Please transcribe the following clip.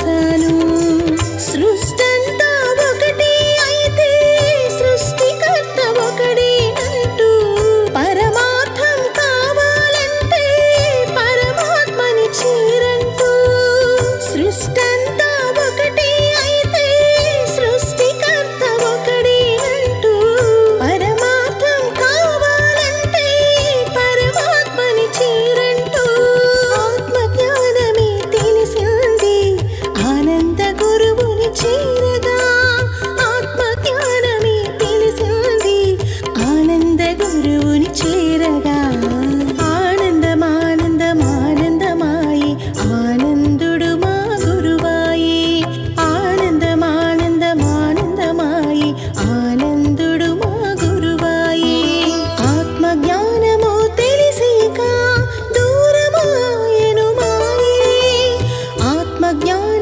ಸಾಲು 년